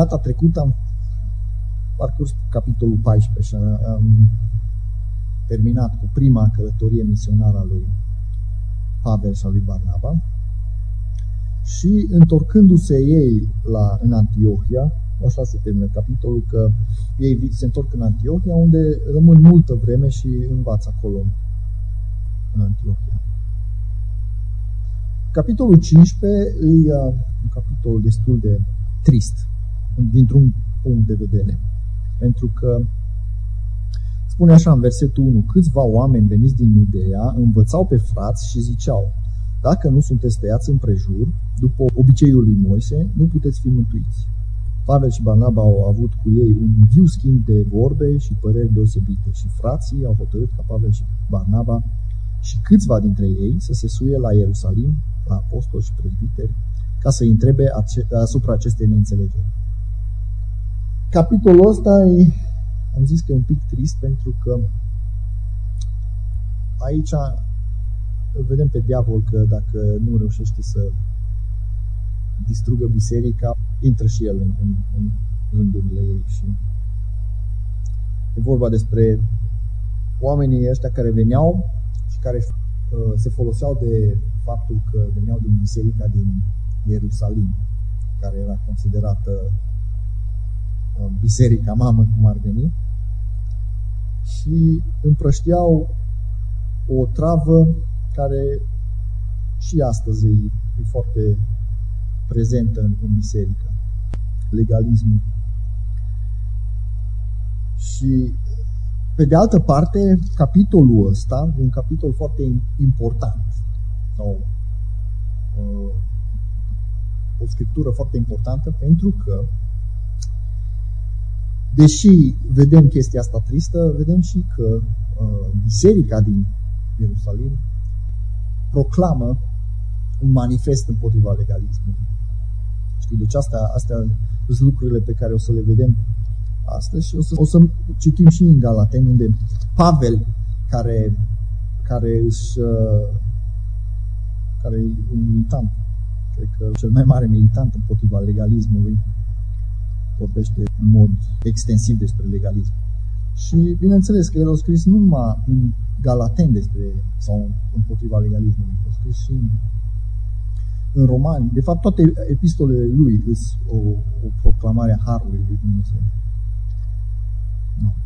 data trecută am parcurs capitolul 14 și am terminat cu prima călătorie misionară a lui Pavel sau lui Barnaba și întorcându-se ei la, în Antiohia, așa se termină capitolul, că ei se întorc în Antiohia, unde rămân multă vreme și învață acolo în Antiohia. Capitolul 15 e uh, un capitol destul de trist, dintr-un punct de vedere. Pentru că spune așa în versetul 1, câțiva oameni veniți din Iudeea învățau pe frați și ziceau, dacă nu sunteți tăiați împrejur, după obiceiul lui Moise, nu puteți fi mântuiți. Pavel și Barnaba au avut cu ei un viu schimb de vorbe și păreri deosebite și frații au hotărât ca Pavel și Barnaba și câțiva dintre ei să se suie la Ierusalim, la apostoli și prezbiteri, ca să-i întrebe asupra acestei neînțelegeri. Capitolul ăsta e, am zis că e un pic trist pentru că aici îl vedem pe diavol că dacă nu reușește să distrugă biserica, intră și el în, în, în rândurile ei și e vorba despre oamenii ăștia care veneau și care uh, se foloseau de faptul că veneau din biserica din Ierusalim, care era considerată uh, biserica mamă, cum ar veni, și împrășteau o travă care și astăzi e, e foarte prezentă în, în biserică, legalismul. Și pe de altă parte, capitolul ăsta e un capitol foarte important sau uh, o scriptură foarte importantă pentru că deși vedem chestia asta tristă, vedem și că uh, biserica din Ierusalim proclamă un manifest împotriva legalismului. Știi, deci astea, astea sunt lucrurile pe care o să le vedem astăzi și o să, o să citim și în Galateni unde Pavel, care, care își uh, care e un militant, cred că cel mai mare militant împotriva legalismului, vorbește în mod extensiv despre legalism. Și bineînțeles că el a scris nu numai în Galaten despre, sau împotriva legalismului, a scris și în, în romani. De fapt, toate epistolele lui sunt o, o proclamare a Harului lui Dumnezeu.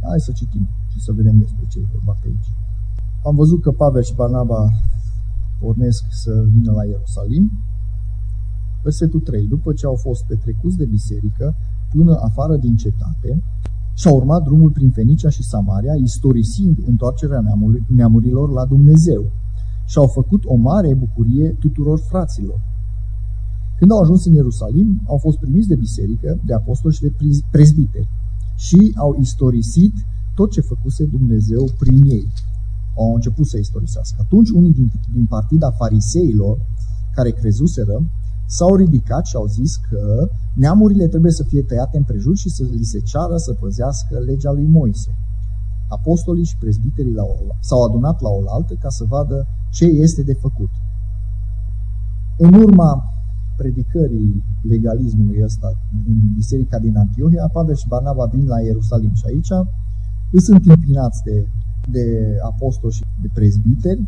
Hai să citim și să vedem despre ce e vorba pe aici. Am văzut că Pavel și Barnaba pornesc să vină la Ierusalim. Versetul 3. După ce au fost petrecuți de biserică până afară din cetate, și-a urmat drumul prin Fenicia și Samaria, istorisind întoarcerea neamurilor la Dumnezeu. Și-au făcut o mare bucurie tuturor fraților. Când au ajuns în Ierusalim, au fost primiți de biserică, de apostoli și de prezbiteri și au istorisit tot ce făcuse Dumnezeu prin ei. Au început să istorisească. Atunci unii din, din partida fariseilor care crezuseră s-au ridicat și au zis că neamurile trebuie să fie tăiate împrejur și să li se ceară să păzească legea lui Moise. Apostolii și prezbiterii s-au adunat la oaltă ca să vadă ce este de făcut. În urma predicării legalismului ăsta în biserica din Antiohia, Pavel și Barnaba vin la Ierusalim și aici îs întâmpinați de, de apostoli și de prezbiteri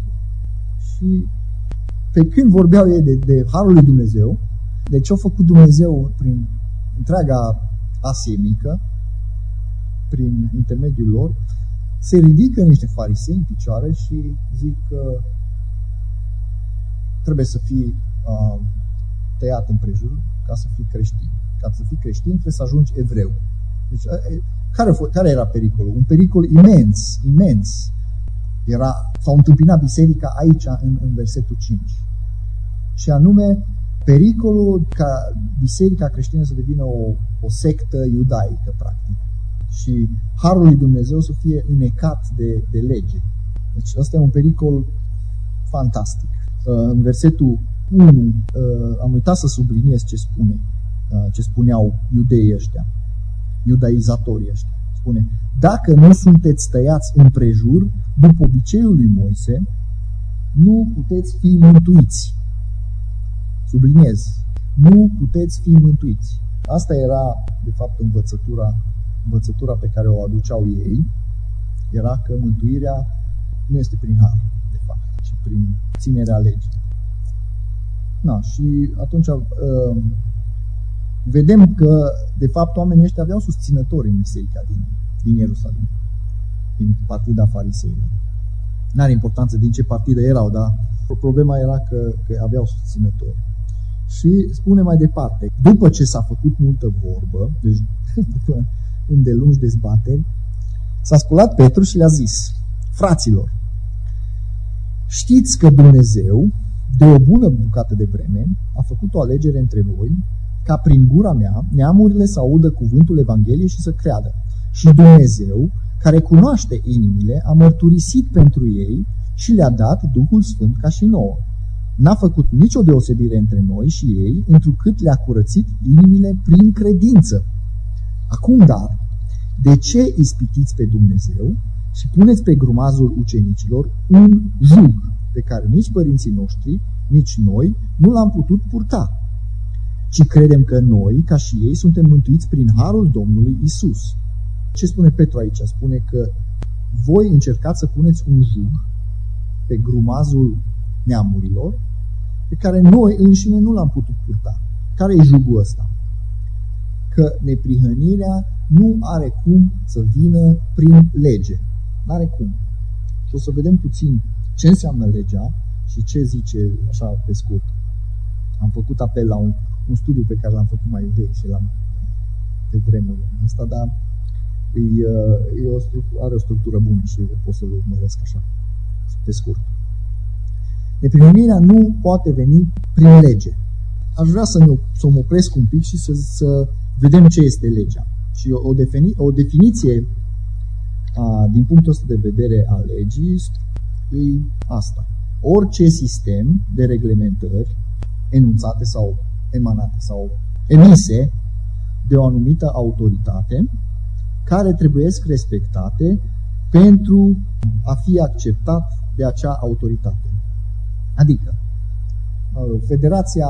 și pe când vorbeau ei de, de Harul lui Dumnezeu, de ce a făcut Dumnezeu prin întreaga Asie mică, prin intermediul lor, se ridică niște farisei în picioare și zic că trebuie să fii uh, tăiat împrejur ca să fii creștin. Ca să fii creștin trebuie să ajungi evreu. Deci, care, care era pericolul? Un pericol imens, imens. Era, s-au întâmpinat biserica aici în, în versetul 5. Și anume pericolul ca biserica creștină să devină o, o sectă iudaică, practic. Și harul lui Dumnezeu să fie înecat de, de lege. Deci ăsta e un pericol fantastic. În versetul 1 am uitat să subliniez ce spune, ce spuneau iudeii ăștia, iudaizatorii ăștia. Spune, dacă nu sunteți tăiați împrejur, după obiceiul lui Moise, nu puteți fi mântuiți. Subliniez, nu puteți fi mântuiți. Asta era, de fapt, învățătura, învățătura pe care o aduceau ei, era că mântuirea nu este prin har, de fapt, ci prin ținerea legii. Na, și atunci uh, vedem că, de fapt, oamenii ăștia aveau susținători în biserica din, din Ierusalim, din partida fariseilor. N-are importanță din ce partidă erau, dar problema era că, că aveau susținători. Și spune mai departe, după ce s-a făcut multă vorbă, deci după îndelungi dezbateri, s-a sculat Petru și le-a zis, fraților, știți că Dumnezeu, de o bună bucată de vreme, a făcut o alegere între voi, ca prin gura mea neamurile să audă cuvântul Evangheliei și să creadă. Și Dumnezeu, care cunoaște inimile, a mărturisit pentru ei și le-a dat Duhul Sfânt ca și nouă. N-a făcut nicio deosebire între noi și ei, întrucât le-a curățit inimile prin credință. Acum, dar, de ce ispitiți pe Dumnezeu și puneți pe grumazul ucenicilor un jug pe care nici părinții noștri, nici noi nu l-am putut purta, ci credem că noi, ca și ei, suntem mântuiți prin harul Domnului Isus. Ce spune Petru aici? Spune că voi încercați să puneți un jug pe grumazul neamurilor pe care noi înșine nu l-am putut purta. Care e jugul ăsta? Că neprihănirea nu are cum să vină prin lege. Nu are cum. Și o să vedem puțin ce înseamnă legea și ce zice așa pe scurt. Am făcut apel la un, un studiu pe care l-am făcut mai vechi și l-am de vremuri asta, dar e, e o are o structură bună și pot să-l urmăresc așa, pe scurt. Neprihănirea nu poate veni prin lege. Aș vrea să, mă, să mă opresc un pic și să, să vedem ce este legea. Și o, o, defini, o definiție a, din punctul ăsta de vedere a legii e asta. Orice sistem de reglementări enunțate sau emanate sau emise de o anumită autoritate care trebuie respectate pentru a fi acceptat de acea autoritate. Adică, uh, Federația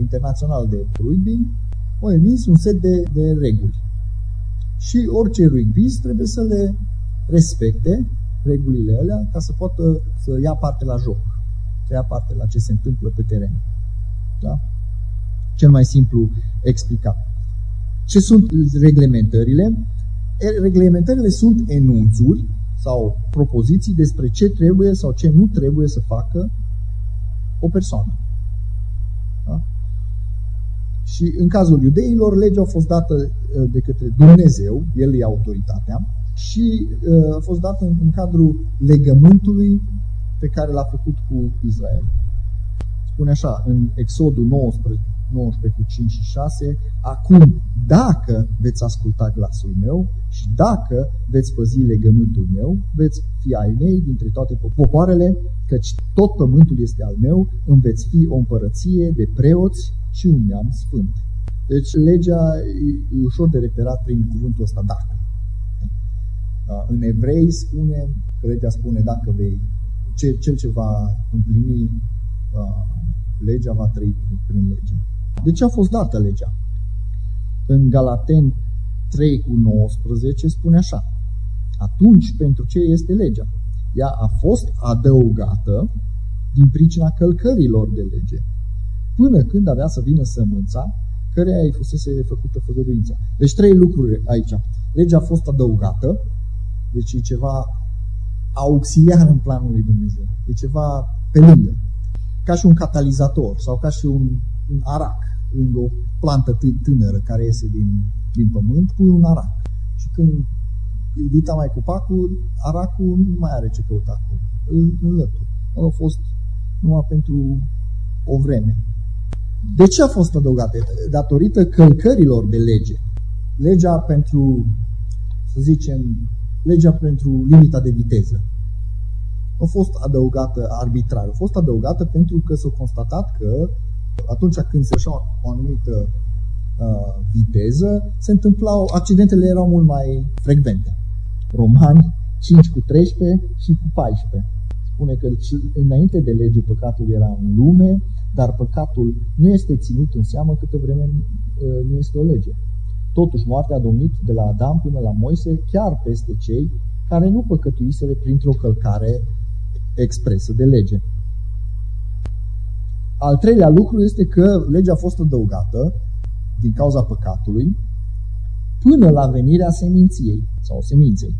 Internațională de Rugby a emis un set de, de reguli. Și orice rugbyist trebuie să le respecte regulile alea ca să poată să ia parte la joc, să ia parte la ce se întâmplă pe teren. Da? Cel mai simplu explicat. Ce sunt reglementările? Reglementările sunt enunțuri sau propoziții despre ce trebuie sau ce nu trebuie să facă o persoană. Da? Și în cazul iudeilor, legea a fost dată uh, de către Dumnezeu, El e autoritatea, și uh, a fost dată în, în cadrul legământului pe care l-a făcut cu Israel. Spune așa, în Exodul 19, 19 cu 5 și 6, acum dacă veți asculta glasul meu și dacă veți păzi legământul meu, veți fi ai mei dintre toate popoarele, căci tot pământul este al meu, îmi veți fi o împărăție de preoți și un neam sfânt. Deci legea e ușor de reperat prin cuvântul ăsta dacă. Da? În evrei spune, că legea spune dacă vei, cel ce va împlini legea va trăi prin lege. De ce a fost dată legea? În Galaten 3 cu 19 spune așa. Atunci, pentru ce este legea? Ea a fost adăugată din pricina călcărilor de lege, până când avea să vină sămânța căreia îi fusese făcută făgăduința. Deci trei lucruri aici. Legea a fost adăugată, deci e ceva auxiliar în planul lui Dumnezeu. E ceva pe lângă. Ca și un catalizator sau ca și un, un arac lângă o plantă tânără care iese din, din pământ, pui un arac. Și când edita mai copacul, aracul nu mai are ce căuta acolo. Îl înlături. a fost numai pentru o vreme. De ce a fost adăugată? Datorită călcărilor de lege. Legea pentru, să zicem, legea pentru limita de viteză. A fost adăugată arbitrar. A fost adăugată pentru că s-a constatat că atunci când se așa o anumită uh, viteză, se întâmplau, accidentele erau mult mai frecvente. Romani 5 cu 13 și cu 14. Spune că înainte de lege păcatul era în lume, dar păcatul nu este ținut în seamă câtă vreme nu este o lege. Totuși, moartea a domnit de la Adam până la Moise chiar peste cei care nu păcătuiseră printr-o călcare expresă de lege. Al treilea lucru este că legea a fost adăugată din cauza păcatului până la venirea seminției sau seminței.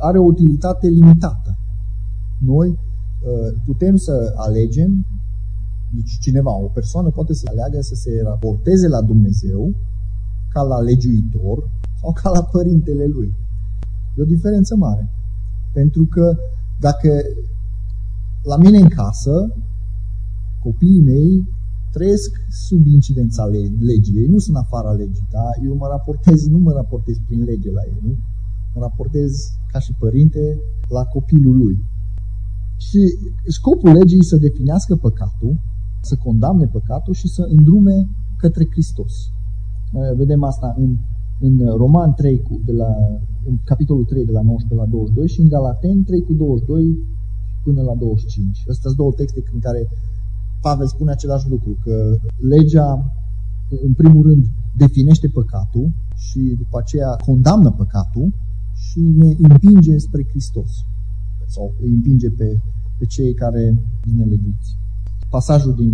Are o utilitate limitată. Noi uh, putem să alegem, deci cineva, o persoană poate să aleagă să se raporteze la Dumnezeu ca la legiuitor sau ca la părintele lui. E o diferență mare. Pentru că dacă la mine în casă, copiii mei trăiesc sub incidența legii. Ei nu sunt afara legii, da? Eu mă raportez, nu mă raportez prin lege la ei, nu? Mă raportez ca și părinte la copilul lui. Și scopul legii să definească păcatul, să condamne păcatul și să îndrume către Hristos. Vedem asta în, în Roman 3, cu, de la, în capitolul 3, de la 19 la 22 și în Galaten 3 cu 22 până la 25. Astea sunt două texte în care Pavel spune același lucru, că legea, în primul rând, definește păcatul și după aceea condamnă păcatul și ne împinge spre Hristos. Sau îi împinge pe, pe cei care sunt nelegiți. Pasajul din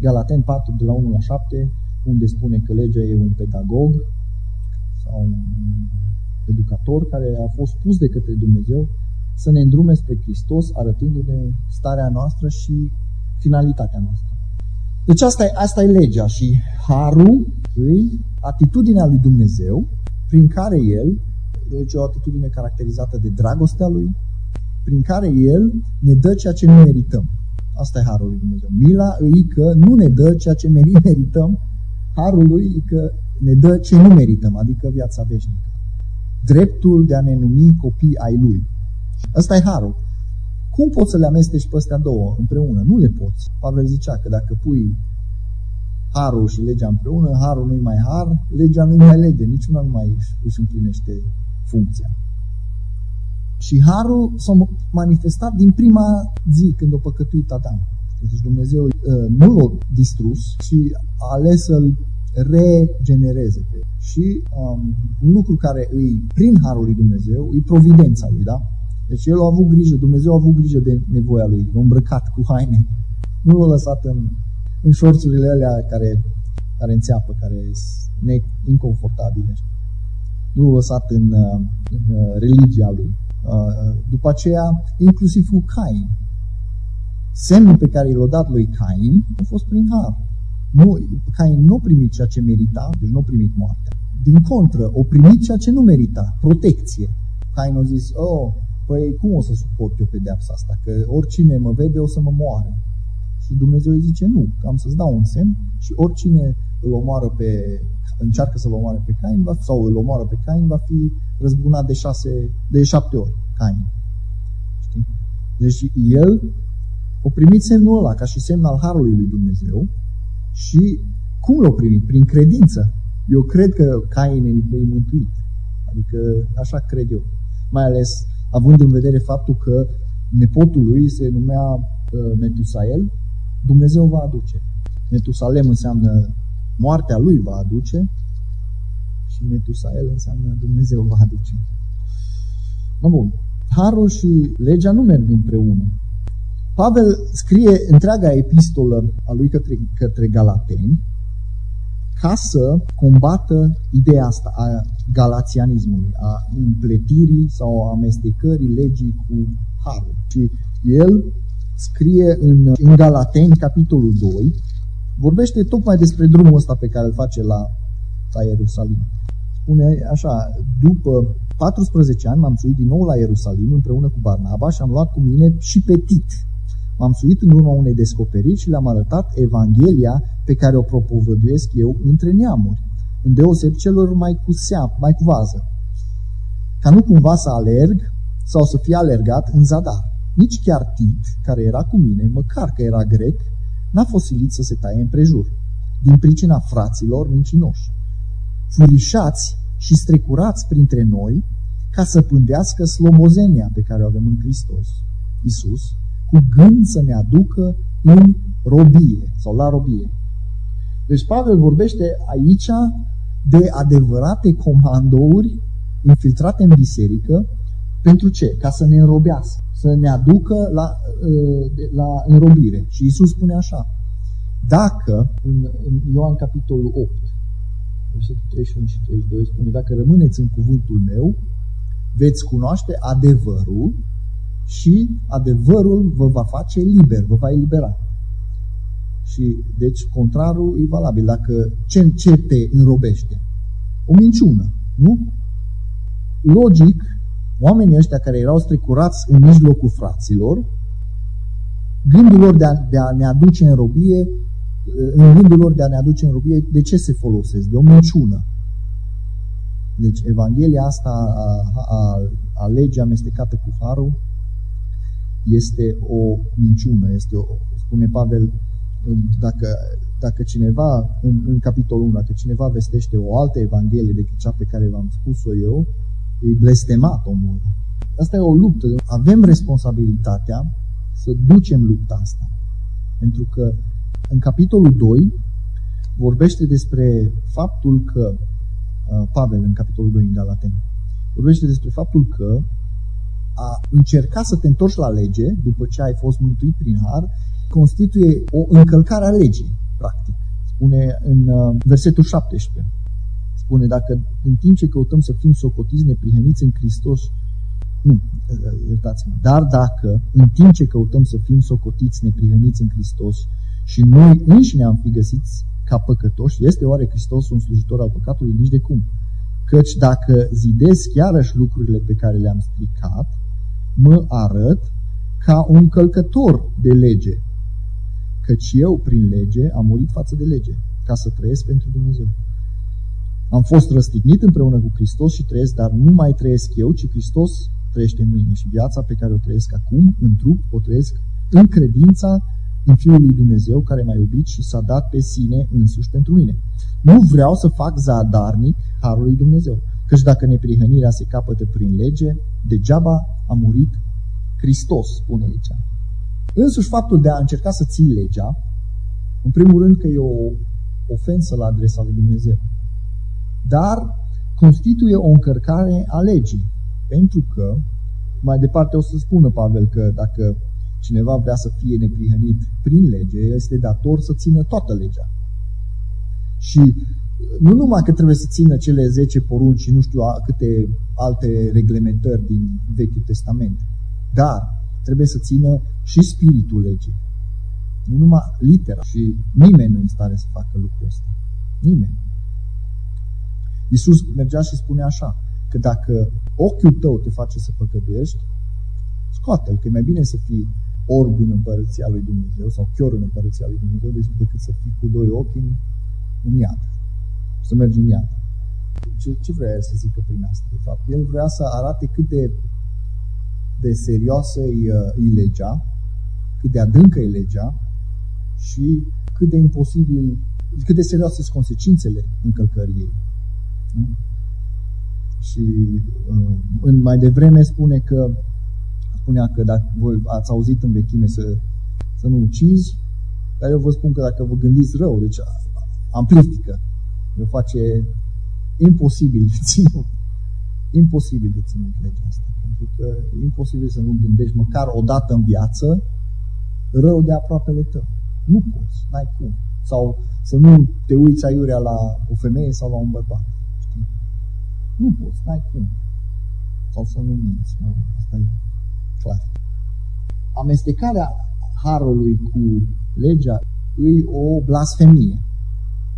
Galaten 4, de la 1 la 7, unde spune că legea e un pedagog sau un educator care a fost pus de către Dumnezeu să ne îndrume spre Hristos, arătându-ne starea noastră și finalitatea noastră. Deci asta e, asta e legea și harul e atitudinea lui Dumnezeu prin care El, deci o atitudine caracterizată de dragostea Lui, prin care El ne dă ceea ce nu merităm. Asta e harul lui Dumnezeu. Mila îi că nu ne dă ceea ce merităm, harul lui e că ne dă ce nu merităm, adică viața veșnică. Dreptul de a ne numi copii ai Lui. Asta e harul. Cum poți să le amesteci pe astea două împreună? Nu le poți. Pavel zicea că dacă pui harul și legea împreună, harul nu-i mai har, legea nu-i mai lege, niciuna nu mai își împlinește funcția. Și harul s-a manifestat din prima zi când a păcătuit Adam. Deci Dumnezeu uh, nu l-a distrus, ci a ales să-l regenereze. Și um, un lucru care îi, prin harul lui Dumnezeu, e providența lui, da? Deci el a avut grijă, Dumnezeu a avut grijă de nevoia lui, l-a îmbrăcat cu haine. Nu l-a lăsat în, în șorțurile alea care, care înțeapă, care sunt inconfortabile. Nu l-a lăsat în, în religia lui. După aceea, inclusiv cu Cain. Semnul pe care l-a dat lui Cain a fost prin har. Nu, Cain nu a primit ceea ce merita, deci nu a primit moartea. Din contră, o primit ceea ce nu merita, protecție. Cain a zis, oh, păi cum o să suport eu pedeapsa asta? Că oricine mă vede o să mă moare. Și Dumnezeu îi zice, nu, am să-ți dau un semn și oricine îl omoară pe, încearcă să-l omoare pe Cain va, sau îl omoară pe Cain va fi răzbunat de, șase, de șapte ori, Cain. Știi? Deci el a primit semnul ăla ca și semn al Harului lui Dumnezeu și cum l-a primit? Prin credință. Eu cred că Cain e mântuit. Adică așa cred eu. Mai ales având în vedere faptul că nepotul lui se numea uh, Metusael, Dumnezeu va aduce. Metusalem înseamnă moartea lui va aduce și Metusael înseamnă Dumnezeu va aduce. No, bun. Harul și legea nu merg împreună. Pavel scrie întreaga epistolă a lui către, către Galateni ca să combată ideea asta a galațianismului, a împletirii sau a amestecării legii cu harul. Și el scrie în, în Galateni, capitolul 2, vorbește tocmai despre drumul ăsta pe care îl face la, la Ierusalim. Spune așa, după 14 ani m-am suit din nou la Ierusalim împreună cu Barnaba și am luat cu mine și pe Tit, M-am suit în urma unei descoperiri și le-am arătat Evanghelia pe care o propovăduiesc eu între neamuri, îndeoseb celor mai cu seap, mai cu vază, ca nu cumva să alerg sau să fie alergat în zadar. Nici chiar Tit, care era cu mine, măcar că era grec, n-a fost silit să se taie împrejur, din pricina fraților mincinoși. Furișați și strecurați printre noi ca să pândească slobozenia pe care o avem în Hristos. Isus, cu gând să ne aducă în robie sau la robie. Deci Pavel vorbește aici de adevărate comandouri infiltrate în biserică. Pentru ce? Ca să ne înrobească, să ne aducă la, uh, la înrobire. Și Isus spune așa, dacă, în, în Ioan capitolul 8, versetul 31 și 32 spune, dacă rămâneți în cuvântul meu, veți cunoaște adevărul și adevărul vă va face liber, vă va elibera. Și deci contrarul e valabil. Dacă ce, ce te înrobește? O minciună, nu? Logic, oamenii ăștia care erau strecurați în mijlocul fraților, gândul lor de a, de a ne aduce în robie, în gândul lor de a ne aduce în robie, de ce se folosesc? De o minciună. Deci Evanghelia asta a, a, a legii amestecată cu farul este o minciună, este o, spune Pavel, dacă, dacă cineva, în, în capitolul 1, dacă cineva vestește o altă Evanghelie decât cea pe care v-am spus-o eu, e blestemat omul. Asta e o luptă. Avem responsabilitatea să ducem lupta asta. Pentru că în capitolul 2 vorbește despre faptul că uh, Pavel, în capitolul 2 în Galateni, vorbește despre faptul că a încerca să te întorci la lege după ce ai fost mântuit prin har constituie o încălcare a legii, practic. Spune în uh, versetul 17. Spune, dacă în timp ce căutăm să fim socotiți neprihăniți în Hristos, nu, uh, iertați-mă, dar dacă în timp ce căutăm să fim socotiți neprihăniți în Hristos și noi înșine am fi găsiți ca păcătoși, este oare Hristos un slujitor al păcatului? Nici de cum. Căci dacă zidesc iarăși lucrurile pe care le-am stricat, mă arăt ca un călcător de lege, căci eu, prin lege, am murit față de lege, ca să trăiesc pentru Dumnezeu. Am fost răstignit împreună cu Hristos și trăiesc, dar nu mai trăiesc eu, ci Hristos trăiește în mine și viața pe care o trăiesc acum, în trup, o trăiesc în credința în Fiul lui Dumnezeu care m-a iubit și s-a dat pe sine însuși pentru mine. Nu vreau să fac zadarnic Harul lui Dumnezeu, căci dacă neprihănirea se capătă prin lege, degeaba a murit Hristos, spune aici. Însuși faptul de a încerca să ții legea, în primul rând că e o ofensă la adresa lui Dumnezeu, dar constituie o încărcare a legii, pentru că, mai departe o să spună Pavel că dacă cineva vrea să fie neprihănit prin lege, este dator să țină toată legea. Și nu numai că trebuie să țină cele 10 porunci și nu știu câte alte reglementări din Vechiul Testament, dar trebuie să țină și spiritul legii. Nu numai litera. Și nimeni nu e în stare să facă lucrul ăsta. Nimeni. Iisus mergea și spune așa, că dacă ochiul tău te face să păcădești, scoate-l, că e mai bine să fii orb în împărăția lui Dumnezeu sau chior în împărăția lui Dumnezeu decât să fii cu doi ochi în, în iad. Să mergi în iad. Ce, ce vrea să zică prin asta? De fapt, el vrea să arate cât de de serioasă e, uh, e legea, cât de adâncă e legea și cât de imposibil, cât de serioase sunt consecințele încălcării ei. Și uh, în mai devreme spune că spunea că dacă voi ați auzit în vechime să, să nu ucizi, dar eu vă spun că dacă vă gândiți rău, deci amplifică, eu face imposibil de ținut, imposibil de ținut legea asta. Pentru că e imposibil să nu gândești măcar o dată în viață rău de aproapele tău. Nu poți, n-ai cum. Sau să nu te uiți aiurea la o femeie sau la un bărbat. Știi? Nu poți, n-ai cum. Sau să nu minți. Mă, asta e clar. Amestecarea harului cu legea e o blasfemie,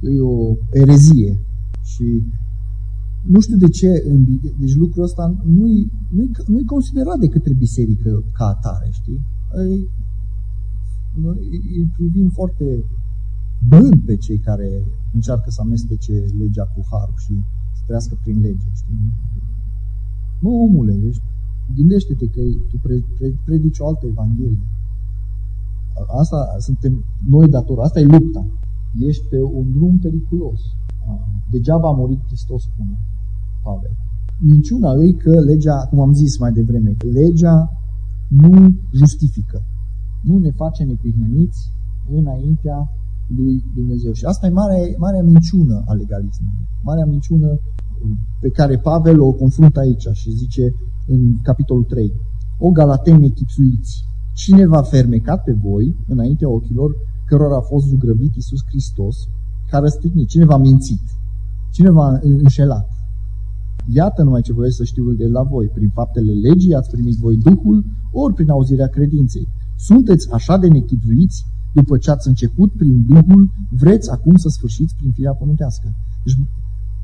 e o erezie și nu știu de ce, deci lucrul ăsta nu-i, nu-i, nu-i considerat de către biserică ca atare, știi? Îi, îi privim foarte blând pe cei care încearcă să amestece legea cu harul și să trăiască prin lege, știi? Mă, omule, ești, gândește-te că tu pre, pre, predici o altă evanghelie. Asta suntem noi dator, asta e lupta. Ești pe un drum periculos. Degeaba a murit Hristos, spune Pavel. Minciuna îi că legea, cum am zis mai devreme, că legea nu justifică. Nu ne face neprihăniți înaintea lui Dumnezeu. Și asta e marea, marea minciună a legalismului. Marea minciună pe care Pavel o confruntă aici și zice în capitolul 3. O galateni echipsuiți, cine v-a fermecat pe voi înaintea ochilor cărora a fost zugrăvit Iisus Hristos, care răstignit? Cine v-a mințit? Cine v-a înșelat? Iată numai ce voiesc să știu de la voi. Prin faptele legii ați primit voi Duhul, ori prin auzirea credinței. Sunteți așa de nechiduiți, după ce ați început prin Duhul, vreți acum să sfârșiți prin firea pământească. Deci,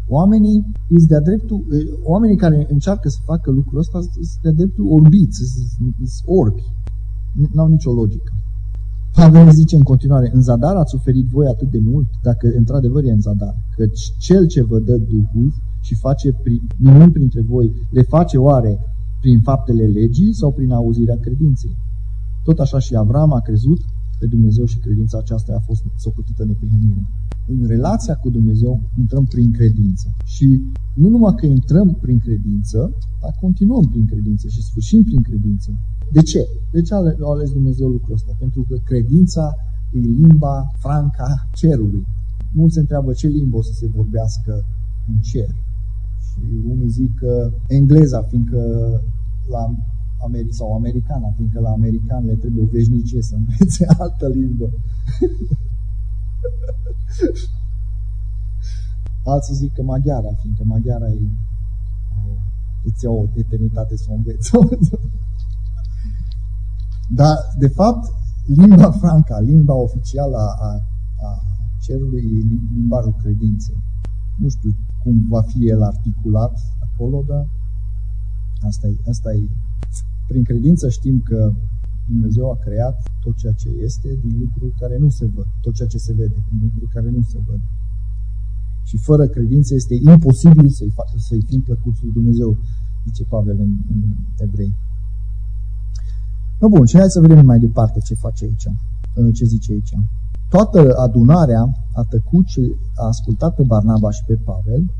oamenii îți de dreptul, oamenii care încearcă să facă lucrul ăsta sunt de dreptul orbiți, sunt orbi. N-au nicio logică. Pavel zice în continuare, în zadar ați suferit voi atât de mult, dacă într-adevăr e în zadar, căci cel ce vă dă Duhul și face minuni printre voi, le face oare prin faptele legii sau prin auzirea credinței? Tot așa și Avram a crezut pe Dumnezeu și credința aceasta a fost socotită neprihănire. În relația cu Dumnezeu intrăm prin credință. Și nu numai că intrăm prin credință, dar continuăm prin credință și sfârșim prin credință. De ce? De ce a ales Dumnezeu lucrul ăsta? Pentru că credința e limba franca cerului. Mulți se întreabă ce limbă o să se vorbească în cer. Și unii zic că engleza, fiindcă la Ameri sau americana, fiindcă la american le trebuie o veșnicie să învețe altă limbă. Alții zic că maghiara, fiindcă maghiara e îți o eternitate să o înveți. Dar, de fapt, limba franca, limba oficială a, a cerului e limbajul credinței. Nu știu cum va fi el articulat acolo, dar asta e, asta e. Prin credință știm că Dumnezeu a creat tot ceea ce este din lucruri care nu se văd, tot ceea ce se vede din lucruri care nu se văd. Și fără credință este imposibil să-i, să-i fim plăcuți lui Dumnezeu, zice Pavel în, în Evrei. No, bun, și hai să vedem mai departe ce face aici, ce zice aici. Toată adunarea a tăcut și a ascultat pe Barnaba și pe Pavel,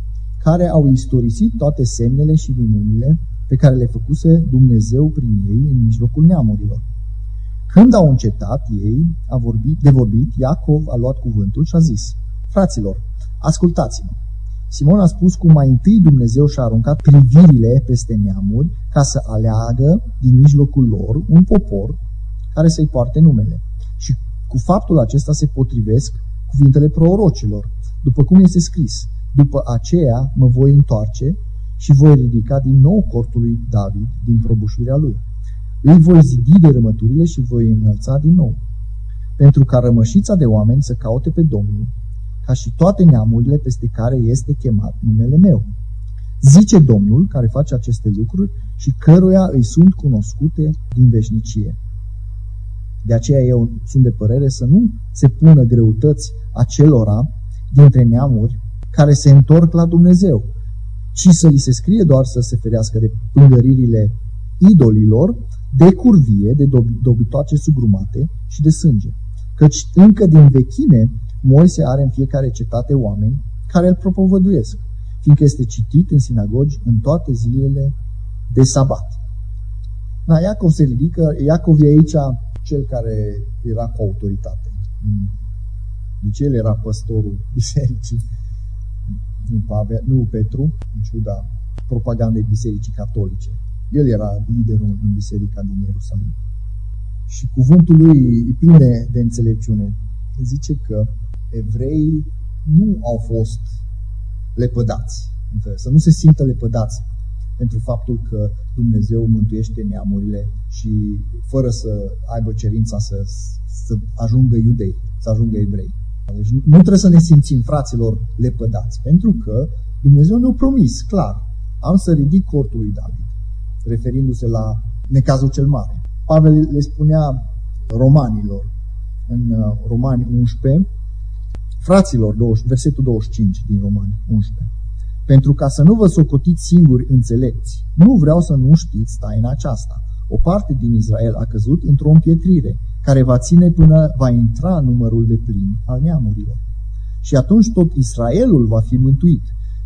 care au istorisit toate semnele și minunile pe care le făcuse Dumnezeu prin ei în mijlocul neamurilor. Când au încetat ei a vorbit, de vorbit, Iacov a luat cuvântul și a zis, Fraților, ascultați-mă! Simon a spus cum mai întâi Dumnezeu și-a aruncat privirile peste neamuri ca să aleagă din mijlocul lor un popor care să-i poarte numele. Și cu faptul acesta se potrivesc cuvintele prorocilor, după cum este scris, după aceea mă voi întoarce și voi ridica din nou cortul lui David din prăbușirea lui. Îi voi zidi de rămăturile și voi înălța din nou, pentru ca rămășița de oameni să caute pe Domnul ca și toate neamurile peste care este chemat numele meu. Zice Domnul care face aceste lucruri și căruia îi sunt cunoscute din veșnicie. De aceea eu sunt de părere să nu se pună greutăți acelora dintre neamuri care se întorc la Dumnezeu, ci să li se scrie doar să se ferească de plângăririle idolilor, de curvie, de dobitoace sugrumate și de sânge. Căci încă din vechime Moise are în fiecare cetate oameni care îl propovăduiesc, fiindcă este citit în sinagogi în toate zilele de sabat. Da, Iacov se ridică, Iacov e aici cel care era cu autoritate. Deci el era păstorul bisericii, nu, Pavel, nu Petru, în ciuda propagandei bisericii catolice. El era liderul în biserica din Ierusalim. Și cuvântul lui e plin de, de înțelepciune. Zice că evreii nu au fost lepădați. Să nu se simtă lepădați pentru faptul că Dumnezeu mântuiește neamurile și fără să aibă cerința să, să ajungă iudei, să ajungă evrei. Deci nu trebuie să ne simțim, fraților, lepădați, pentru că Dumnezeu ne-a promis, clar, am să ridic cortul lui David, referindu-se la necazul cel mare. Pavel le spunea romanilor, în uh, Romani 11, Fraților, 20, versetul 25 din Romani 11. Pentru ca să nu vă socotiți singuri înțelepți, nu vreau să nu știți taina aceasta. O parte din Israel a căzut într-o împietrire, care va ține până va intra numărul de plin al neamurilor. Și atunci tot Israelul va fi mântuit.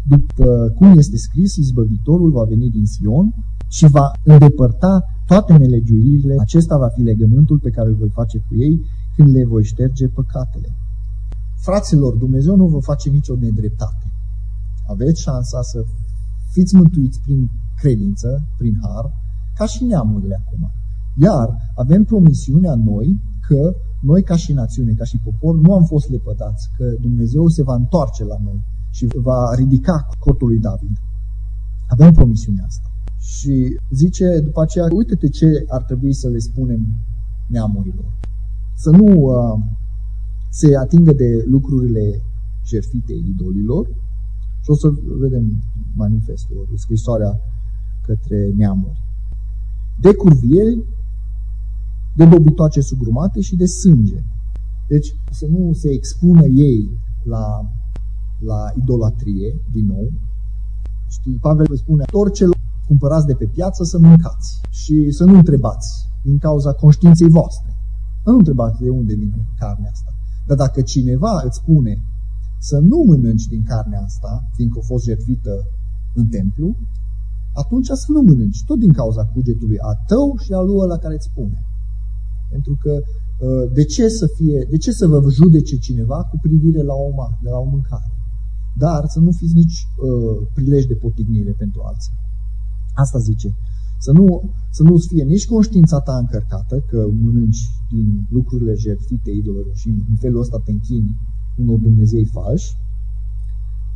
După cum este scris, izbăvitorul va veni din Sion și va îndepărta toate nelegiuirile. Acesta va fi legământul pe care îl voi face cu ei când le voi șterge păcatele. Fraților, Dumnezeu nu vă face nicio nedreptate. Aveți șansa să fiți mântuiți prin credință, prin har, ca și neamurile acum. Iar avem promisiunea noi că noi ca și națiune, ca și popor, nu am fost lepădați, că Dumnezeu se va întoarce la noi și va ridica cortul lui David. Avem promisiunea asta. Și zice după aceea, uite-te ce ar trebui să le spunem neamurilor. Să nu uh, se atingă de lucrurile jertfite idolilor și o să vedem manifestul, scrisoarea către neamuri. De curvie, de dobitoace sugrumate și de sânge. Deci să nu se expună ei la, la idolatrie, din nou. Știi, Pavel spune, orice cumpărați de pe piață să mâncați și să nu întrebați din cauza conștiinței voastre. Nu întrebați de unde vine carnea asta. Dar dacă cineva îți spune să nu mănânci din carnea asta, fiindcă a fost jertfită în templu, atunci să nu mănânci, tot din cauza cugetului a tău și a lui la care îți spune. Pentru că uh, de ce să fie, de ce să vă judece cineva cu privire la o, de la o mâncare? Dar să nu fiți nici uh, prilej de potignire pentru alții. Asta zice. Să nu, să nu fie nici conștiința ta încărcată, că mănânci din lucrurile jertfite idolilor și în felul ăsta te închini unor Dumnezei falși,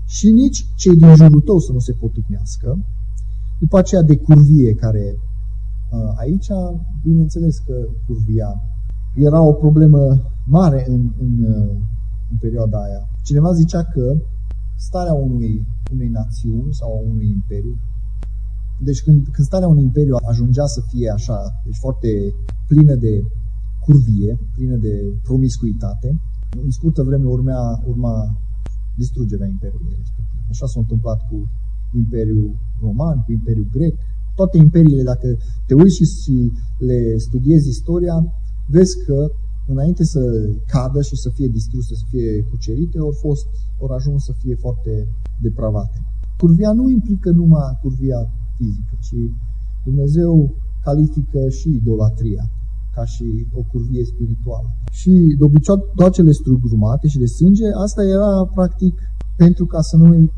și nici cei din jurul tău să nu se poticnească. După aceea de curvie, care aici, bineînțeles că curvia era o problemă mare în, în, în perioada aia. Cineva zicea că starea unui, unei națiuni sau a unui imperiu deci când, când starea unui imperiu ajungea să fie așa, deci foarte plină de curvie, plină de promiscuitate, în scurtă vreme urmea, urma distrugerea imperiului respectiv. Așa s-a întâmplat cu Imperiul Roman, cu Imperiul Grec. Toate imperiile, dacă te uiți și le studiezi istoria, vezi că înainte să cadă și să fie distruse, să fie cucerite, au fost, au ajuns să fie foarte depravate. Curvia nu implică numai curvia fizică, ci Dumnezeu califică și idolatria ca și o curvie spirituală. Și dobitoacele strugrumate și de sânge, asta era practic pentru ca să nu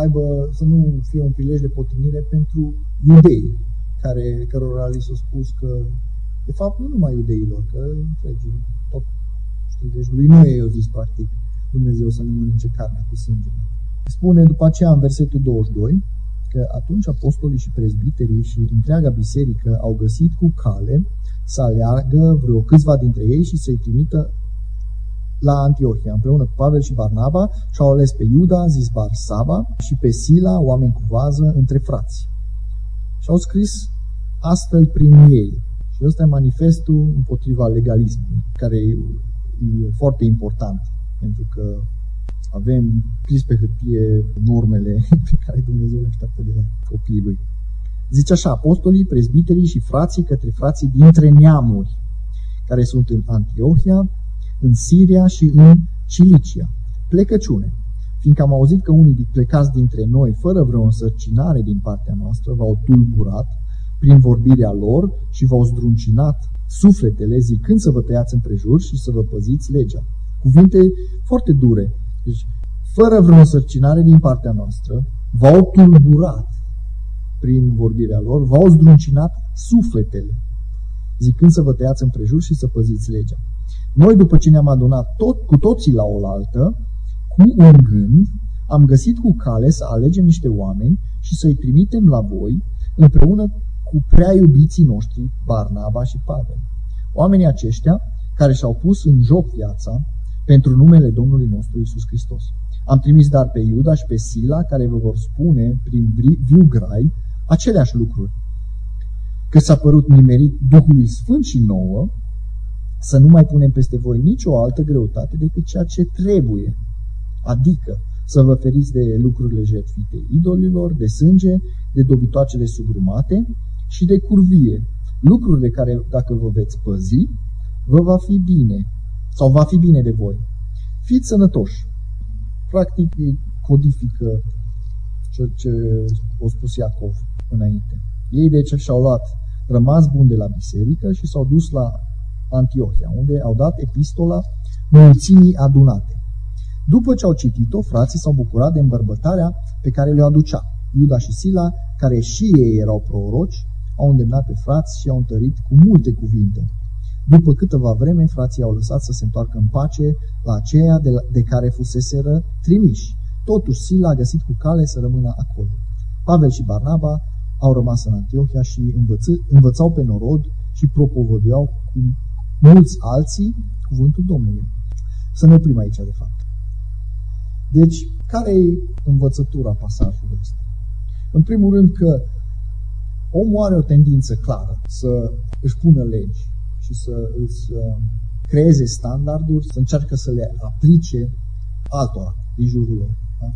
aibă, să nu fie un prilej de potignire pentru iudei, care, cărora li s-a spus că, de fapt, nu numai iudeilor, că întregi, tot, știu, deci lui nu e, eu zis, practic, Dumnezeu să nu mănânce carnea cu sângele. Spune după aceea în versetul 22, că atunci apostolii și prezbiterii și întreaga biserică au găsit cu cale să aleagă vreo câțiva dintre ei și să-i trimită la Antiohia, împreună cu Pavel și Barnaba, și au ales pe Iuda, zis Barsaba, și pe Sila, oameni cu vază, între frați. Și au scris astfel prin ei. Și ăsta e manifestul împotriva legalismului, care e, e foarte important, pentru că avem scris pe hârtie normele pe care Dumnezeu le așteaptă de la copiii lui. Zice așa, apostolii, prezbiterii și frații către frații dintre neamuri, care sunt în Antiohia, în Siria și în Cilicia. Plecăciune. Fiindcă am auzit că unii plecați dintre noi, fără vreo însărcinare din partea noastră, v-au tulburat prin vorbirea lor și v-au zdruncinat sufletele, zicând să vă tăiați împrejur și să vă păziți legea. Cuvinte foarte dure, deci, fără vreo însărcinare din partea noastră, v-au tulburat prin vorbirea lor, v-au zdruncinat sufletele, zicând să vă tăiați împrejur și să păziți legea. Noi, după ce ne-am adunat tot, cu toții la oaltă, cu un gând, am găsit cu cale să alegem niște oameni și să-i trimitem la voi, împreună cu prea iubiții noștri, Barnaba și Pavel. Oamenii aceștia, care și-au pus în joc viața, pentru numele Domnului nostru Isus Hristos. Am trimis dar pe Iuda și pe Sila, care vă vor spune prin viu grai aceleași lucruri. Că s-a părut nimerit Duhului Sfânt și nouă, să nu mai punem peste voi nicio altă greutate decât ceea ce trebuie, adică să vă feriți de lucrurile jertfite idolilor, de sânge, de dobitoacele sugrumate și de curvie, lucrurile care, dacă vă veți păzi, vă va fi bine sau va fi bine de voi. Fiți sănătoși. Practic codifică ce, ce a spus Iacov înainte. Ei deci și-au luat rămas bun de la biserică și s-au dus la Antiohia, unde au dat epistola mulțimii adunate. După ce au citit-o, frații s-au bucurat de îmbărbătarea pe care le-o aducea. Iuda și Sila, care și ei erau proroci, au îndemnat pe frați și au întărit cu multe cuvinte. După câteva vreme, frații au lăsat să se întoarcă în pace la aceea de, la, de care fuseseră trimiși. Totuși, Sila a găsit cu cale să rămână acolo. Pavel și Barnaba au rămas în Antiohia și învăță, învățau pe norod și propovăduiau cu mulți alții cuvântul Domnului. Să ne oprim aici, de fapt. Deci, care e învățătura pasajului ăsta? În primul rând că omul are o tendință clară să își pună legi și să îți uh, creeze standarduri, să încearcă să le aplice altora din jurul lor. Da?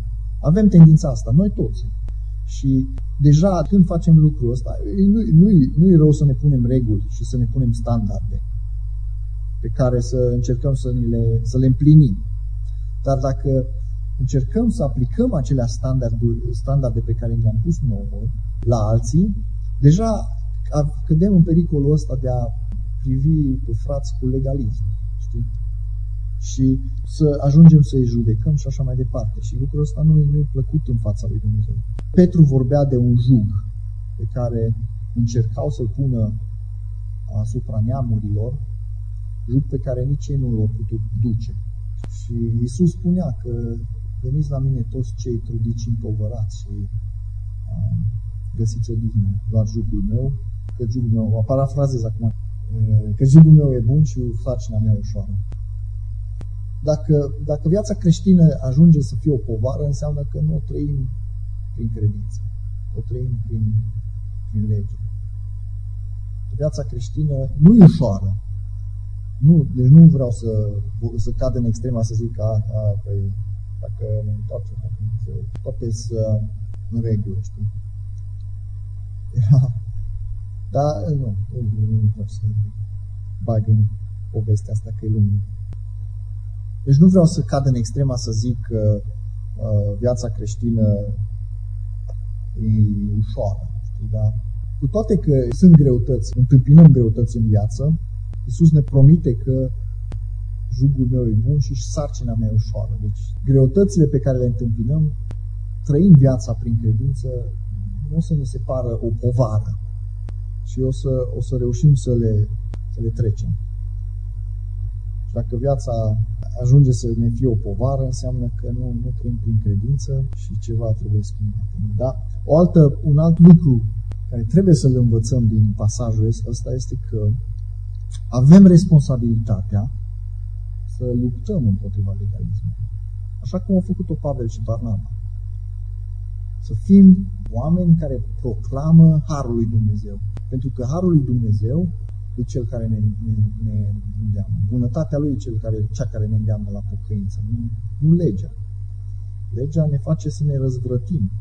Avem tendința asta, noi toți. Și deja când facem lucrul ăsta, nu, nu, nu e rău să ne punem reguli și să ne punem standarde pe care să încercăm să, le, să le împlinim. Dar dacă încercăm să aplicăm acelea standarde, standarde pe care le-am pus nouă la alții, deja cădem în pericolul ăsta de a privi pe frați cu legalism. Știi? Și să ajungem să-i judecăm și așa mai departe. Și lucrul ăsta nu e plăcut în fața lui Dumnezeu. Petru vorbea de un jug pe care încercau să-l pună asupra neamurilor, jug pe care nici ei nu l-au putut duce. Și Isus spunea că veniți la mine toți cei trudiți și împovărați și uh, găsiți odihnă. Doar jugul meu, că jugul meu, o parafrazez acum, uh, că jugul meu e bun și sarcina mea e ușoară. Dacă, dacă viața creștină ajunge să fie o povară, înseamnă că nu o trăim prin credință, o trăim prin, prin lege. Viața creștină nu e ușoară. Nu, deci nu vreau să, să cad în extrema să zic că a, a, păi, dacă ne întoarcem la Dumnezeu, toate sunt în regulă, știi? Era, dar nu, nu, nu vreau să bag în povestea asta că e lungă. Deci nu vreau să cad în extrema să zic că uh, viața creștină e ușoară, știi, dar cu toate că sunt greutăți, întâmpinăm greutăți în viață, Iisus ne promite că jugul meu e bun și sarcina mea e ușoară. Deci greutățile pe care le întâmpinăm, trăind viața prin credință, nu o să ne se pară o povară și o să, o să reușim să le, să le trecem. Și dacă viața ajunge să ne fie o povară, înseamnă că nu, nu trăim prin credință și ceva trebuie schimbat. Da? O altă, un alt lucru care trebuie să-l învățăm din pasajul ăsta este că avem responsabilitatea să luptăm împotriva legalismului. Așa cum au făcut-o Pavel și Barnaba. Să fim oameni care proclamă Harul lui Dumnezeu. Pentru că Harul lui Dumnezeu e cel care ne, ne, ne îndeamnă. Bunătatea lui e cel care, cea care ne îndeamnă la pocăință, nu, nu legea. Legea ne face să ne răzvrătim,